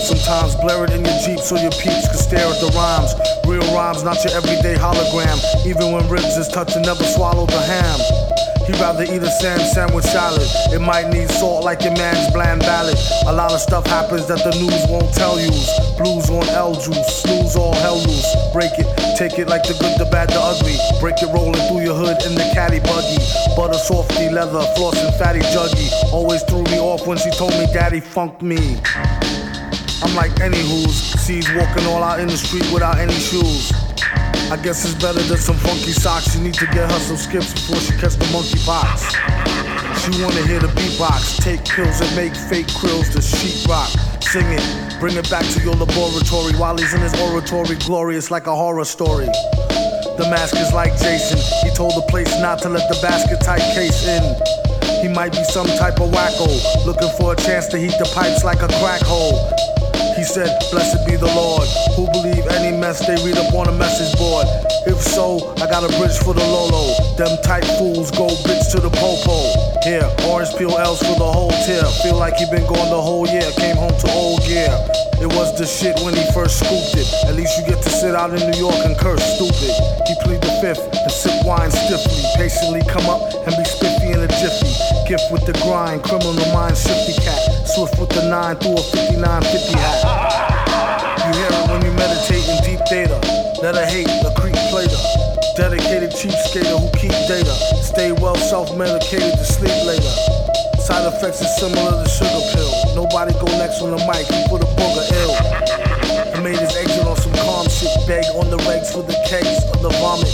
Sometimes blare it in your Jeep so your peeps can stare at the rhymes. Real rhymes, not your everyday hologram. Even when ribs is touching, never swallow the ham. He'd rather eat a sand sandwich salad. It might need salt like your man's bland ballad. A lot of stuff happens that the news won't tell you. Blues on L juice, snooze all hell loose. Break it, take it like the good, the bad, the ugly. Break it rolling through your hood in the caddy buggy. Butter softy leather, flossing fatty juggy. Always threw me off when she told me daddy funked me. I'm like any who's sees walking all out in the street without any shoes. I guess it's better than some funky socks. You need to get her some skips before she catch the monkey pox. She wanna hear the beatbox, take pills and make fake krills to sheetrock. Sing it, bring it back to your laboratory while he's in his oratory, glorious like a horror story. The mask is like Jason. He told the place not to let the basket type case in. He might be some type of wacko, looking for a chance to heat the pipes like a crack hole. He said, Blessed be the Lord, who believe any mess they read up on a message board. If so, I got a bridge for the Lolo. Them tight fools go bitch to the popo. Here, orange peel L's for the whole tier. Feel like he been gone the whole year. Came home to old gear. It was the shit when he first scooped it. At least you get to sit out in New York and curse stupid. He plead the fifth and sip wine stiffly. Patiently come up and be spiffy in a jiffy. Gift with the grind, criminal mind, shifty cat. Swift with the nine through a 5950 Dedicated cheapskater who keep data. Stay well self-medicated to sleep later. Side effects is similar to sugar pill. Nobody go next on the mic, he put a booger ill. He made his exit on some calm shit, beg on the regs for the kegs of the vomit.